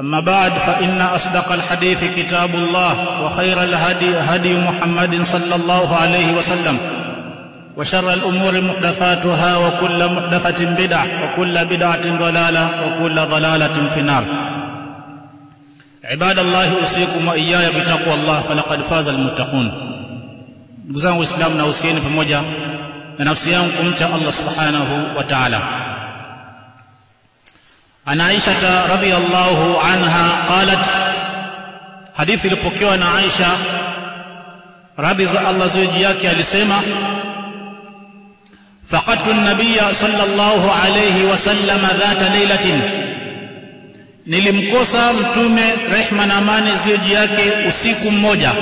أما بعد فإن أصدق الحديث كتاب الله وخير الهدي هدي محمد صلى الله عليه وسلم وشر الأمور محدثاتها وكل محدثة بدعة وكل بدعة ضلالة وكل ضلالة في النار. عباد الله أوصيكم وإياي بتقوى الله فلقد فاز المتقون. ndugu zangu waislamu na usieni pamoja na subhanahu wa taala an aishata radiallahu anha qalat hadithi ilipokewa na aisha radhi za allah ziweji yake alisema faqadtu nabiya sallallahu alayhi wasallam dhata leilatin nilimkosa mtume rehma na amani zioji yake usiku mmoja.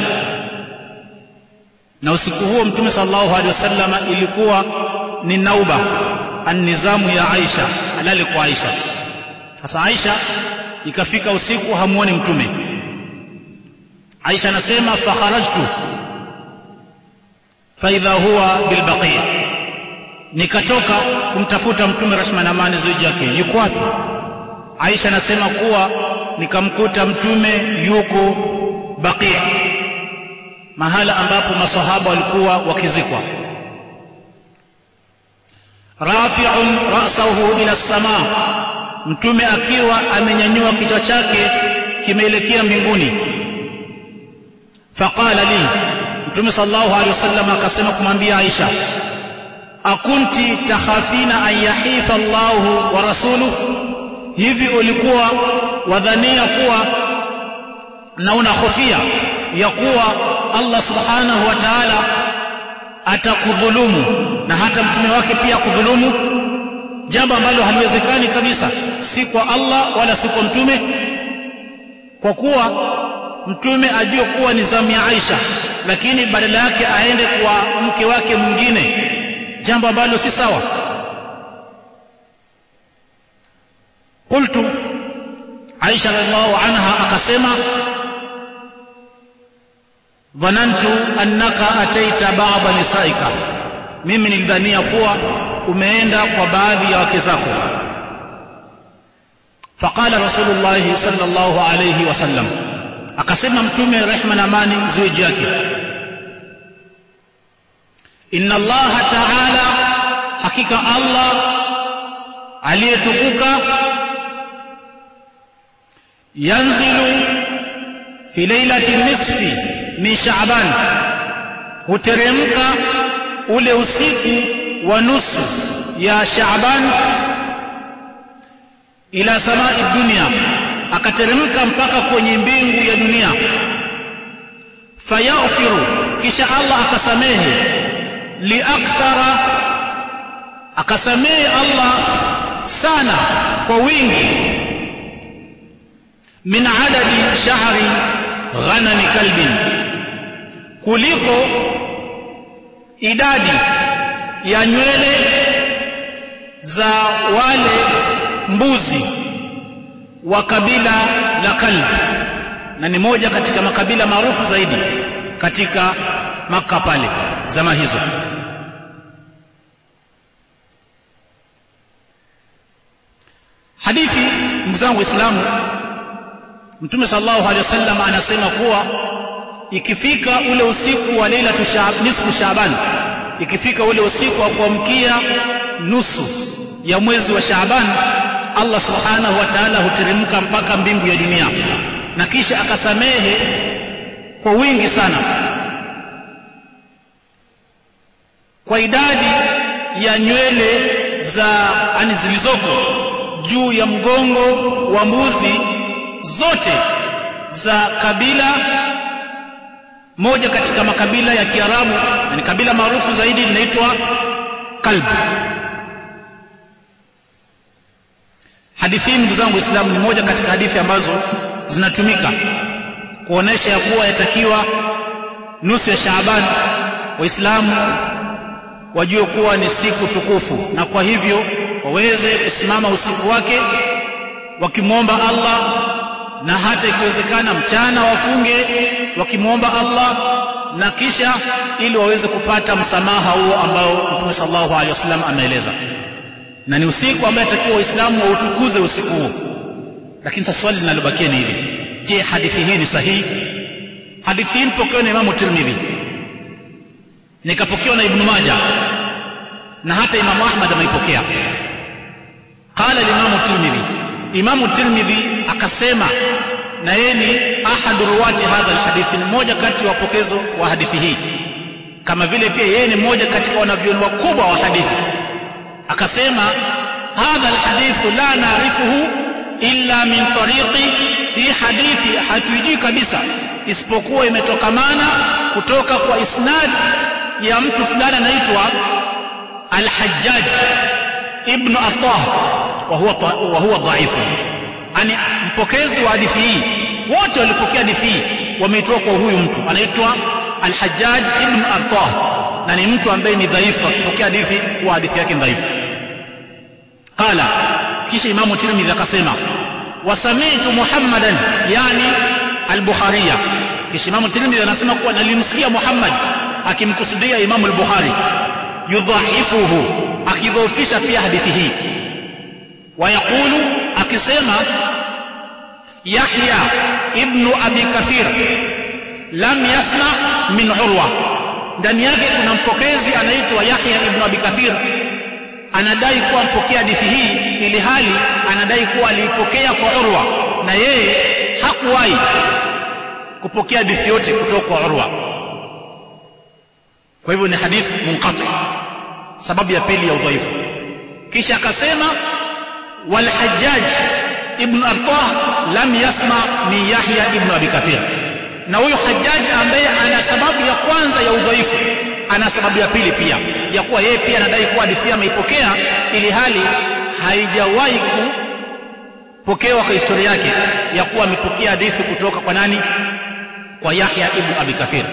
Na usiku huo mtume sallallahu alaihi wasallam ilikuwa ni nauba anizamu ya Aisha halali kwa Aisha sasa Aisha ikafika usiku hamuoni mtume. Aisha anasema fa kharajtu fa idha huwa bil nikatoka kumtafuta mtume rehma na amani ziji yake. Yuko wapi? Aisha anasema kuwa nikamkuta mtume yuko baqi mahala ambapo masahaba walikuwa wakizikwa rafi'un ra'sahu ila samaa mtume akiwa amenyanyua kichwa chake kimeelekea mbinguni. Faqala li mtume sallallahu alaihi wasallam akasema kumwambia Aisha akunti takhafina an yahifa Allahu wa rasuluhu? Hivi ulikuwa wadhania kuwa na unahofia ya kuwa Allah subhanahu wa ta'ala atakudhulumu na hata mtume wake pia kudhulumu jambo ambalo haliwezekani kabisa si kwa Allah wala si kwa mtume kwa kuwa mtume ajue kuwa ni zamu ya Aisha lakini badala yake aende kwa mke wake mwingine jambo ambalo si sawa. Qultu Aisha radhiallahu anha akasema dhanantu annaka ataita ba'da nisaika. Mimi nilidhania kuwa umeenda kwa baadhi ya wake zako. Faqala rasulullah sallallahu alayhi wasallam akasema mtume rehma na amani ziwe juu yake. Inna allah ta'ala hakika allah aliyetukuka yanzilu fi lailati nisfi min shaban. Huteremka ule usiku wa nusu ya Shaaban ila samai dunia. Akateremka mpaka kwenye mbingu ya dunia. Fayaghfiru kisha Allah akasamehe. Liakthara akasamehe Allah sana kwa wingi. Min adadi sha'ri ghanami kalbin. Kuliko idadi ya nywele za wale mbuzi wa kabila la Kalb. Na ni moja katika makabila maarufu zaidi katika maka pale zama hizo. Hadithi ndugu zangu waislamu mtume sallallahu alaihi wasallam anasema kuwa ikifika ule usiku wa lailatu nisfu Shaaban ikifika ule usiku wa kuamkia nusu ya mwezi wa Shaaban Allah subhanahu wa ta'ala huteremka mpaka mbingu ya dunia. Na kisha akasamehe kwa wingi sana. Kwa idadi ya nywele za ani zilizoko juu ya mgongo wa mbuzi zote za kabila moja katika makabila ya Kiarabu na ni kabila maarufu zaidi linaitwa Kalb. Hadithi hii ndugu zangu Waislamu ni moja katika hadithi ambazo zinatumika kuonesha ya kuwa yatakiwa nusu ya Shaaban waislamu wajue kuwa ni siku tukufu na kwa hivyo waweze kusimama usiku wake wakimwomba Allah na hata ikiwezekana mchana wafunge wakimwomba Allah na kisha ili waweze kupata msamaha huo ambao Mtume sallallahu alaihi wasallam ameeleza. Na ni usiku ambao atakiwa waislamu wautukuze usiku huo. Lakini sasa swali linalobakia ni hili. Je hadithi hii ni sahihi? Hadithi hii ipokewa na Imamu Tirmidhi nikapokewa na Ibn Majah na hata Imamu Ahmad ameipokea. Qala Imamu Tirmidhi Imamu Tirmidhi akasema na yeye ni ahadu ruwati hadha alhadithi ni mmoja kati ya wapokezo wa hadithi hii kama vile pia yeye ni mmoja katika wanavyoni wakubwa wa hadithi. Akasema hadha alhadithu la naarifuhu illa min tariqi hii hadithi hatuijui kabisa isipokuwa imetokamana kutoka kwa isnad ya mtu fulani anaitwa alhajjaj ibnu huwa wa huwa dhaifu yani mpokezi wa hadithi hii wote walipokea hadithi hii wameitoa kwa huyu mtu. Anaitwa al-Hajjaj ibn Attah na ni mtu ambaye ni dhaifu akipokea hadithi wa hadithi yake dhaifu. Qala kisha imamu Tirmidhi akasema wasami'tu Muhammadan yani al-Bukhariya. Kisha imamu Tirmidhi anasema kuwa nalimsikia Muhammad akimkusudia imamu al-Bukhari yudhaifuhu akidhoofisha pia hadithi hii. Wayaqulu akisema Yahya ibn Abi Kathir lam yasma min Urwa. Ndani yake kuna mpokezi anaitwa Yahya ibn Abi Kathir. Anadai kuwa mpokea hadithi hii ili hali anadai kuwa aliipokea kwa Urwa. Na yeye hakuwahi kupokea hadithi yote kutoka kwa Urwa. Kwa hivyo ni hadithi munqati sababu ya pili ya udhaifu. Kisha akasema hajjaj ibn artah lam yasma min yahya ibn abi kathir. Na huyo hajjaj ambaye ana sababu ya kwanza ya udhaifu ana sababu ya pili pia ya kuwa yeye pia anadai kuwa hadithi ameipokea ili hali haijawahi kupokewa kwa historia yake ya kuwa amepokea hadithi kutoka kwa nani? Kwa Yahya ibn Abi Kathir.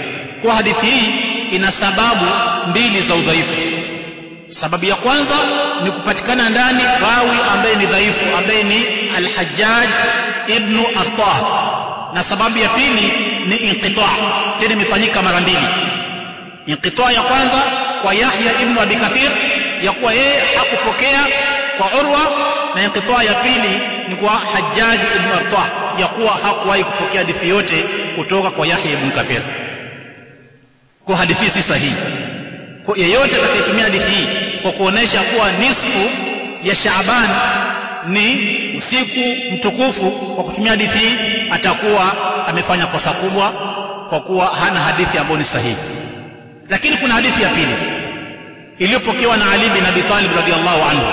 Kwa hadithi hii ina sababu mbili za udhaifu sababu ya kwanza ni kupatikana ndani rawi ambaye ni dhaifu ambaye ni al-Hajjaj ibn Attah. Na sababu ya pili ni inqita tena imefanyika mara mbili. Inqita ya kwanza kwa Yahya ibn Abi Kathir ya kuwa yeye hakupokea kwa Urwa na inqita ya pili ni kwa Hajjaj ibn Attah ya kuwa hakuwahi kupokea hadithi yote kutoka kwa Yahya ibn Kathir. Kwa hadithi si sahihi kwa yeyote atakayetumia hadithi hii kwa kuonesha kuwa nisfu ya Shaaban ni usiku mtukufu kwa kutumia hadithi hii atakuwa amefanya kosa kubwa kwa kuwa hana hadithi ambayo ni sahihi. Lakini kuna hadithi ya pili iliyopokewa na Ali bin Abi Talib radhiallahu anhu.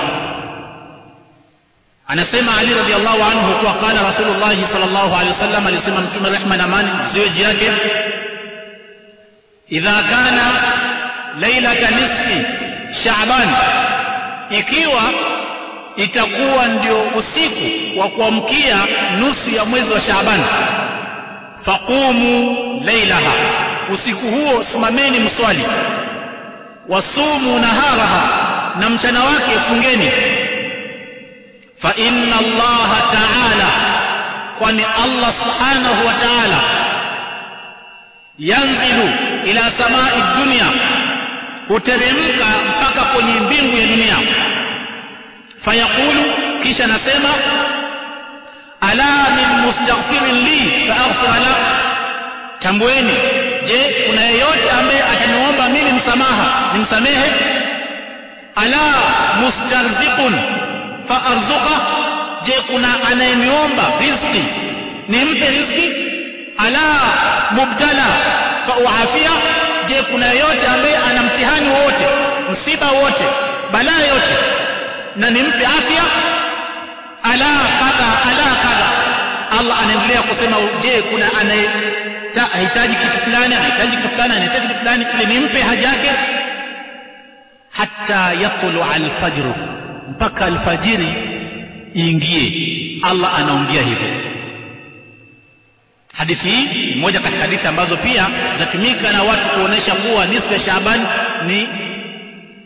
Anasema Ali radhiallahu anhu kuwa qala Rasulullah sallallahu alaihi wasallam alisema mtume rehma na amani ziwe juu yake. Idha kana lailata nisfi Shaaban ikiwa itakuwa ndio usiku wa kuamkia nusu ya mwezi wa Shaaban faqumu lailaha. Usiku huo simameni mswali. Wasumu naharaha na mchana wake fungeni. Fa inna allaha ta'ala kwani Allah subhanahu wa ta'ala yanzilu ila samai dunya huteremka mpaka kwenye mbingu ya dunia. Fayaqulu kisha nasema ala min mustaghfirin li faaghfir la tambueni je kuna yeyote ambaye ataniomba mimi msamaha nimsamehe? Ala mustarziqun faarzuqa je kuna anayeniomba riziki nimpe riziki? Ala mubtala fauafia je kuna yeyote ambaye ana mtihani wote msiba wote balaa yote na nimpe afya? Ala kadha ala kadha. Allah anaendelea kusema je kuna anayehitaji kitu fulani anahitaji kitu fulani anahitaji kitu fulani ili nimpe haja yake? Hatta yatlu alfajr mpaka alfajiri ingie Allah anaongea hivyo Hadithi hii moja katika hadithi ambazo pia zatumika na watu kuonesha kuwa nisfu ya Shaaban ni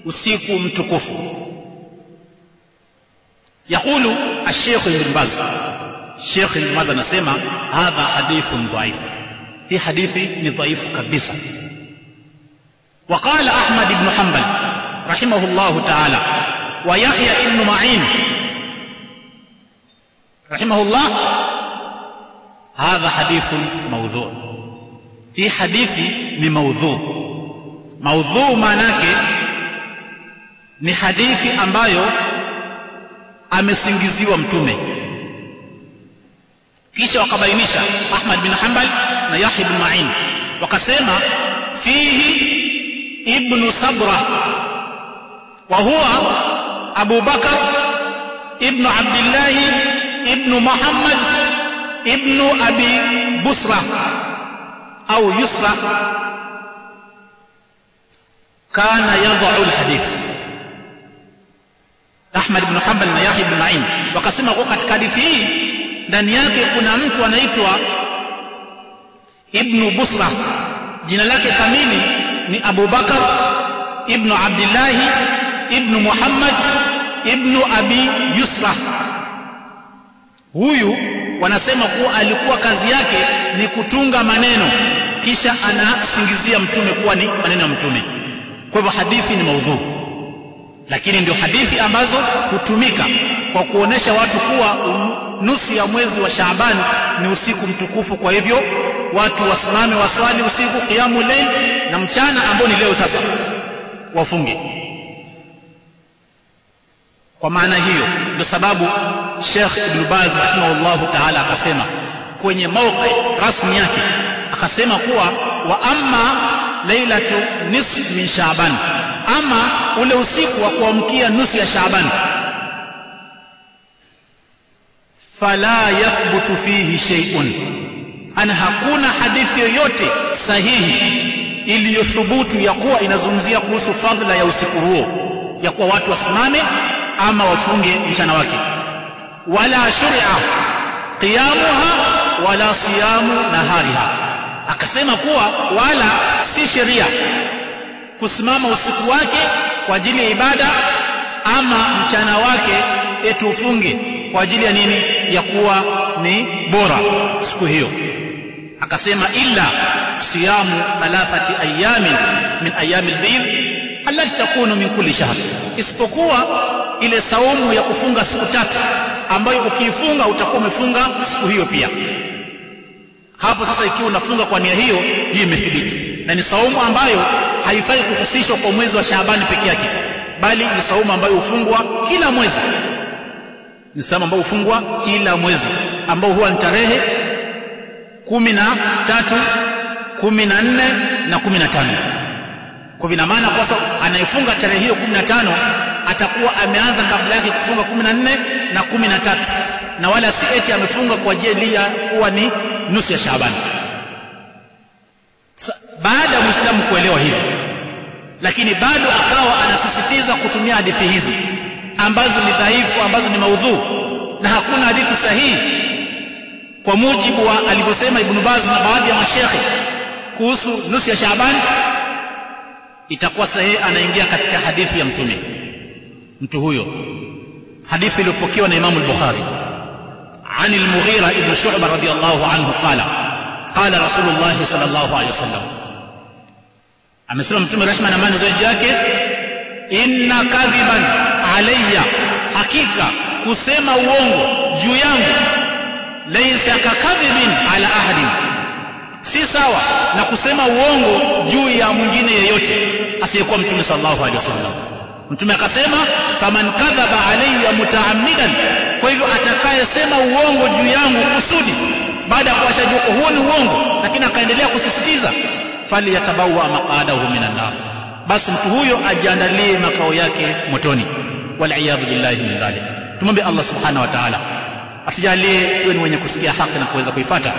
usiku mtukufu. Yaqulu Sheikh Ibn Baz, Sheikh Ibn Baz anasema hadha hadithun dhaif, hii hadithi ni dhaifu kabisa. Waqala Ahmad ibn Hanbal rahimahullahu ta'ala wa Yahya ibn Ma'in rahimahullah hadha hadithun maudhu hii hadithi ni maudhu maudhu maanake ni hadithi ambayo amesingiziwa mtume. Kisha wakabainisha Ahmad bin Hanbal na Yahya bin Ma'in. Wakasema fihi ibn Sabra wa huwa Abu Bakar ibn Abdullah ibn Muhammad ibn Abi Busra au Yusra kana yadh'u al-hadith. Ahmad ibn Hanbal na Yahya ibn Ma'in wakasema kwa katika hadithi hii ndani yake kuna mtu anaitwa Ibn Busra. Jina lake kamili ni Abu Bakar ibn Abdullah ibn Muhammad ibn Abi Yusra. Huyu wanasema kuwa alikuwa kazi yake ni kutunga maneno kisha anasingizia mtume kuwa ni maneno ya mtume. Kwa hivyo hadithi ni maudhu. Lakini ndio hadithi ambazo hutumika kwa kuonesha watu kuwa nusu ya mwezi wa Shaaban ni usiku mtukufu. Kwa hivyo watu wasimame waswali usiku kiamu lei na mchana ambao ni leo sasa wafunge kwa maana hiyo ndio sababu Sheikh Ibn Baz rahimahullahu ta'ala akasema kwenye mauqi rasmi yake akasema kuwa wa amma lailatu nisf min Shaaban ama ule usiku wa kuamkia nusu ya Shaaban fala yathbutu fihi shay'un ana hakuna hadithi yoyote sahihi iliyothubutu ya kuwa inazungumzia kuhusu fadhila ya usiku huo ya kuwa watu wasimame ama wafunge mchana wake. Wala shuri'a qiyamuha wala siyamu nahariha. Akasema kuwa wala si sheria kusimama usiku wake kwa ajili ya ibada ama mchana wake etu ufunge kwa ajili ya nini? Ya kuwa ni bora siku hiyo. Akasema illa siyamu thalathati ayamin min ayami albid allati takunu min kulli shahr. Isipokuwa ile saumu ya kufunga siku tatu ambayo ukiifunga utakuwa umefunga siku hiyo pia. Hapo sasa ikiwa unafunga kwa nia hiyo hii imethibiti. Na ni saumu ambayo haifai kuhusishwa kwa mwezi wa Shaabani peke yake bali ni saumu ambayo hufungwa kila mwezi. Ni saumu ambayo hufungwa kila mwezi ambao huwa ni tarehe kumi na tatu kumi na nne na kumi na tano. Kwa vina maana kwa sababu anayefunga tarehe hiyo kumi na tano atakuwa ameanza kabla yake kufunga kumi na 13 na wala si eti amefunga kwa ajili ya kuwa ni nusu ya Shaaban. Baada ya Muislamu kuelewa hivyo lakini bado akawa anasisitiza kutumia hadithi hizi ambazo ni dhaifu ambazo ni maudhu na hakuna hadithi sahihi. Kwa mujibu wa alivyosema Ibn Baz na baadhi ya mashekhe kuhusu nusu ya Shaaban itakuwa sahihi anaingia katika hadithi ya mtume mtu huyo hadithi iliyopokewa na Imam al-Bukhari عن المغيرة ابن شعبة رضي الله عنه قال قال رسول الله صلى الله عليه وسلم amesema mtume rehma na amani zote yake inna kadhiban alayya hakika kusema uongo juu yangu laysa kakadhibin ala ahadin si sawa na kusema uongo juu ya mwingine yeyote asiyekuwa mtume sallallahu alaihi wasallam mtume akasema faman kadhaba alayya mutaammidan. Kwa hivyo atakayesema uongo juu yangu kusudi baada ya kuwashajua huo ni uongo lakini akaendelea kusisitiza falyatabawa maqadahu minan nar. Basi mtu huyo ajiandalie makao yake motoni. Waliyadhu billahi min dhalik. Tumwombe Allah subhanahu wa ta'ala atujalie tuwe ni wenye kusikia haki na kuweza kuifuata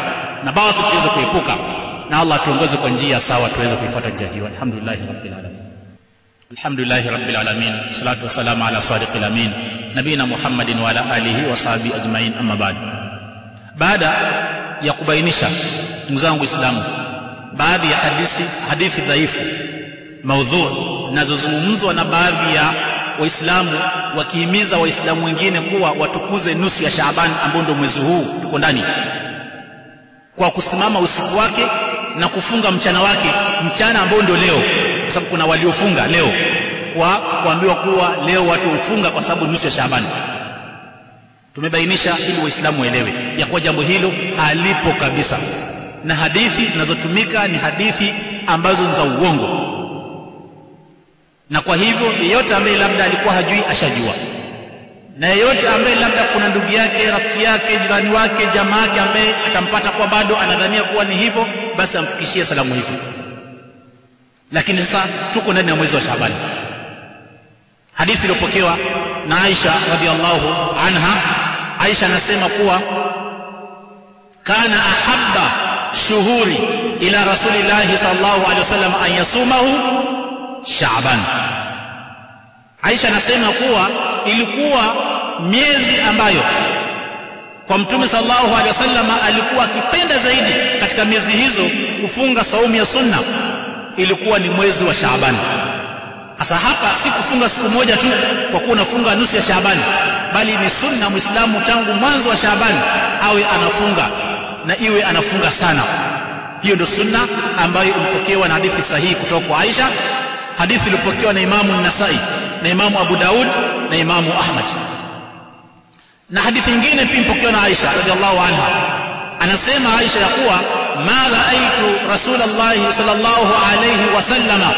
na baadhi tuweze kuepuka na Allah tuongoze kwa njia sawa tuweze kuifuata njia hiyo. Alhamdulillah rabbil alamin rabbil alamin. Salatu wassalamu ala sadiqil amin. Nabina muhammadin wa ala alihi wa sahbihi ajma'in. Amma ba'd. Baada ya kubainisha mzangu zangu waislamu baadhi ya hadithi hadithi dhaifu maudhu zinazozungumzwa na baadhi ya waislamu wakihimiza waislamu wengine kuwa watukuze nusu ya Shaaban ambao ndio mwezi huu tuko ndani kwa kusimama usiku wake na kufunga mchana wake mchana ambao ndio leo kwa sababu kuna waliofunga leo kwa kuambiwa kuwa leo watu hufunga kwa sababu nusu ya Shaaban tumebainisha ili waislamu waelewe ya kuwa jambo hilo halipo kabisa na hadithi zinazotumika ni hadithi ambazo ni za uongo. Na kwa hivyo yeyote ambaye labda alikuwa hajui ashajua na yeyote ambaye labda kuna ndugu yake rafiki yake jirani wake jamaa yake ambaye atampata kwa bado anadhania kuwa ni hivyo basi amfikishie salamu hizi. Lakini sasa tuko ndani ya mwezi wa Shaaban. Hadithi iliyopokewa na Aisha radhiallahu anha. Aisha anasema kuwa kana ahabba shuhuri ila rasulillahi sallallahu alaihi wasallam an yasumahu Shaaban Aisha anasema kuwa ilikuwa miezi ambayo kwa mtume sallallahu alaihi wasallam alikuwa akipenda zaidi katika miezi hizo kufunga saumu ya sunna ilikuwa ni mwezi wa Shaaban. Sasa hapa si kufunga siku moja tu kwa kuwa unafunga nusu ya Shaaban bali ni sunna muislamu tangu mwanzo wa Shaaban awe anafunga na iwe anafunga sana. Hiyo ndio sunna ambayo imepokewa na hadithi sahihi kutoka kwa Aisha. Hadithi iliyopokewa na Imamu Nasai na Imamu Abu Daud na Imamu Ahmad. Na hadithi nyingine pia imepokewa na Aisha radhiallahu anha. Anasema Aisha ya kuwa ma raaitu Rasulullah sallallahu alayhi wasallama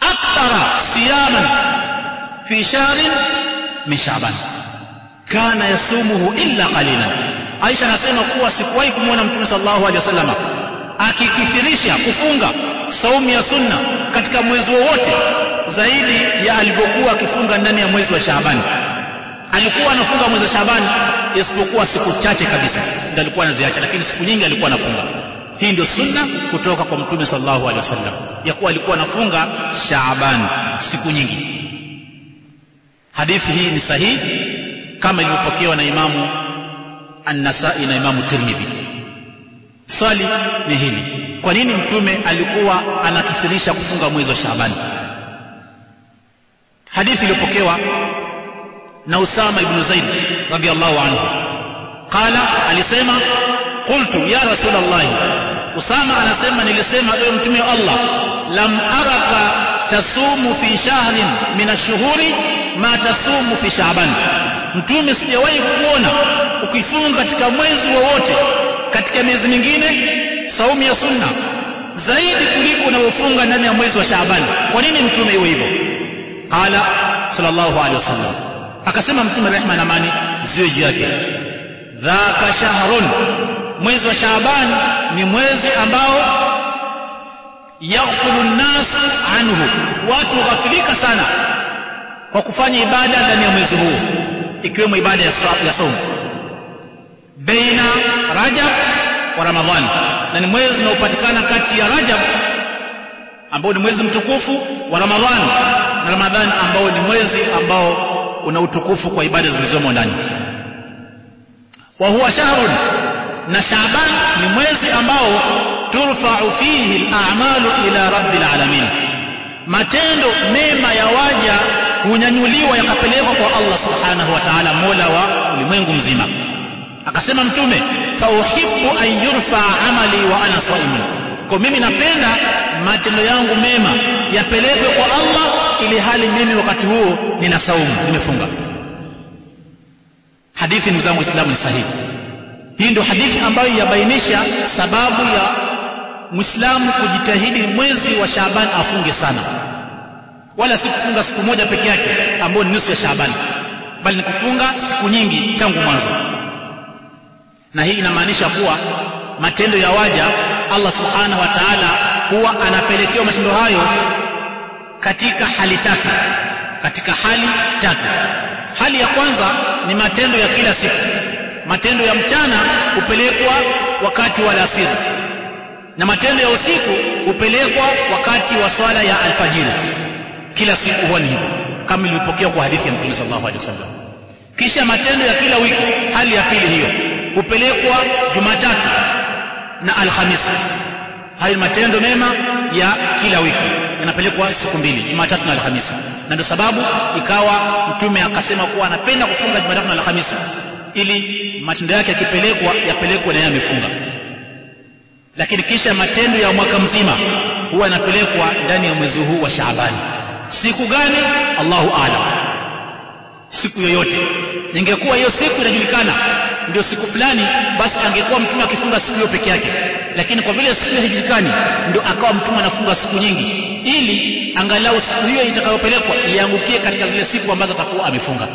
akthara siyaman fi shahrin min Sha'ban. Kana yasumuhu illa qalilan. Aisha anasema kuwa sikuwahi kumwona Mtume sallallahu alayhi wasallam akikithirisha kufunga saumu ya sunna katika mwezi wowote zaidi ya alivyokuwa akifunga ndani ya mwezi wa Shaaban. Alikuwa anafunga mwezi wa Shaaban isipokuwa siku chache kabisa ndio alikuwa anaziacha lakini siku nyingi alikuwa anafunga. Hii ndio sunna kutoka kwa mtume sallallahu alaihi wasallam ya kuwa alikuwa anafunga Shaaban siku nyingi. Hadithi hii ni sahihi kama ilivyopokewa na imamu An-Nasa'i na imamu Tirmidhi. Swali ni hili kwa nini mtume alikuwa anakithirisha kufunga mwezi wa Shaaban? Hadithi iliyopokewa na Usama ibn Zaid radiyallahu anhu. Qala alisema qultu ya rasulullah Usama anasema nilisema ewe mtume wa Allah lam araka tasumu fi shahrin min ash-shuhuri ma tasumu fi Shaaban. Mtume sijawahi kuona ukifunga katika mwezi wowote katika miezi mingine saumu ya sunna. Zaidi kuliko unavyofunga ndani ya mwezi wa Shaaban. Kwa nini mtume iwe hivyo? Qala sallallahu alaihi wasallam akasema mtume rehma na amani ziwe juu yake. Dhaka shahrun. Mwezi wa Shaaban ni mwezi ambao yaghfulu nnas anhu. Watu ghafilika sana kwa kufanya ibada ndani ya mwezi huu ikiwemo ibada ya saumu baina Rajab wa Ramadhan na ni mwezi unaopatikana kati ya Rajab ambao ni mwezi mtukufu wa Ramadhan na Ramadhan ambao ni mwezi ambao una utukufu kwa ibada zilizomo ndani. Wa huwa shahrun na Shaaban ni mwezi ambao turfa'u fihi al-a'malu ila rabbil alamin. Matendo mema ya waja hunyanyuliwa yakapelekwa kwa Allah subhanahu wa ta'ala mola wa ulimwengu mzima akasema mtume fa uhibbu an yurfa amali wa ana saimun kwa mimi napenda matendo yangu mema yapelekwe kwa Allah ili hali mimi wakati huo nina saumu nimefunga. Hadithi ndugu zangu waislamu ni sahihi. Hii ndio hadithi ambayo yabainisha sababu ya muislamu kujitahidi mwezi wa Shaaban afunge sana. Wala si kufunga siku moja peke yake ambayo ni nusu ya Shaaban. Bali ni kufunga siku nyingi tangu mwanzo na hii inamaanisha kuwa matendo ya waja Allah subhanahu wa ta'ala huwa anapelekewa matendo hayo katika hali tatu. Katika hali tatu. Hali ya kwanza ni matendo ya kila siku. Matendo ya mchana hupelekwa wakati wa alasiri. Na matendo ya usiku hupelekwa wakati wa swala ya alfajiri. Kila siku huwa ni hivyo kama ilivyopokewa kwa hadithi ya Mtume sallallahu alaihi wasallam. Kisha matendo ya kila wiki hali ya pili hiyo hupelekwa Jumatatu na Alhamisi. Hayo matendo mema ya kila wiki. Yanapelekwa siku mbili Jumatatu na Alhamisi. Na ndio sababu ikawa mtume akasema kuwa anapenda kufunga Jumatatu na Alhamisi ili matendo yake yakipelekwa yapelekwe na yeye amefunga. Lakini kisha matendo ya mwaka mzima huwa yanapelekwa ndani ya mwezi huu wa Shaabani siku gani? Allahu aalam siku yoyote. Ningekuwa hiyo siku inajulikana ndio siku fulani basi angekuwa mtume akifunga siku hiyo peke yake. Lakini kwa vile siku hiyo haijulikani ndio akawa mtume anafunga siku nyingi. Ili angalau siku hiyo itakayopelekwa iangukie katika zile siku ambazo atakuwa amefunga.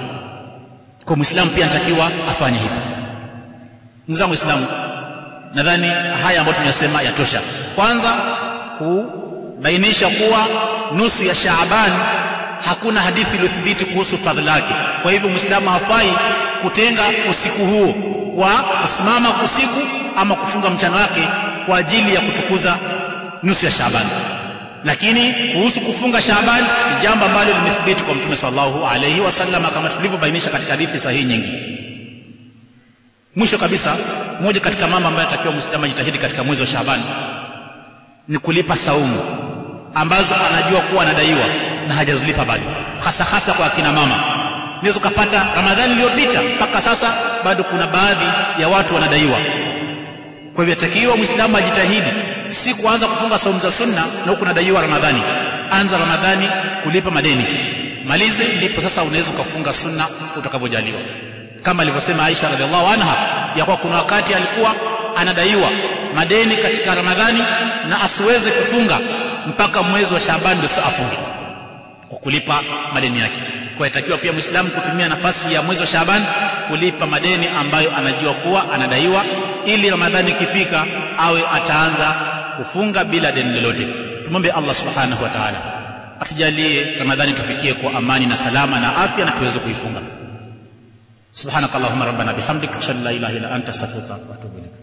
Kwa muislamu pia anatakiwa afanye hivyo. Ndugu zangu waislamu nadhani haya ambayo tumeyasema yatosha. Kwanza kubainisha kuwa nusu ya Shaaban hakuna hadithi iliyothibiti kuhusu fadhila yake. Kwa hivyo muislamu hafai kutenga usiku huo wa kusimama usiku ama kufunga mchana wake kwa ajili ya kutukuza nusu ya Shaaban. Lakini kuhusu kufunga Shaaban ni jambo ambalo limethibiti kwa Mtume sallallahu alaihi wasallam kama tulivyobainisha katika hadithi sahihi nyingi. Mwisho kabisa moja katika mambo ambayo atakiwa muislamu ajitahidi katika mwezi wa Shaaban ni kulipa saumu ambazo anajua kuwa anadaiwa na hajazilipa bado. Hasa hasa kwa akina mama. Unaweza ukapata Ramadhani iliyopita mpaka sasa bado kuna baadhi ya watu wanadaiwa. Kwa hivyo takiwa muislamu ajitahidi si kuanza kufunga saumu za sunna na huku unadaiwa Ramadhani. Anza Ramadhani kulipa madeni. Malize ndipo sasa unaweza ukafunga sunna utakavyojaliwa. Kama alivyosema Aisha radhiallahu anha ya kuwa kuna wakati alikuwa anadaiwa madeni katika Ramadhani na asiweze kufunga mpaka mwezi wa Shaaban ndio afunge kwa kulipa madeni yake. Kwa yatakiwa pia muislamu kutumia nafasi ya mwezi wa Shaaban kulipa madeni ambayo anajua kuwa anadaiwa ili Ramadhani ikifika awe ataanza kufunga bila deni lolote. Tumombe Allah subhanahu wa ta'ala atujalie Ramadhani tufikie kwa amani na salama na afya na tuweze kuifunga. Subhanakallahumma rabbana bihamdika ashhadu an la ilaha illa anta astaghfiruka wa atubu ilaik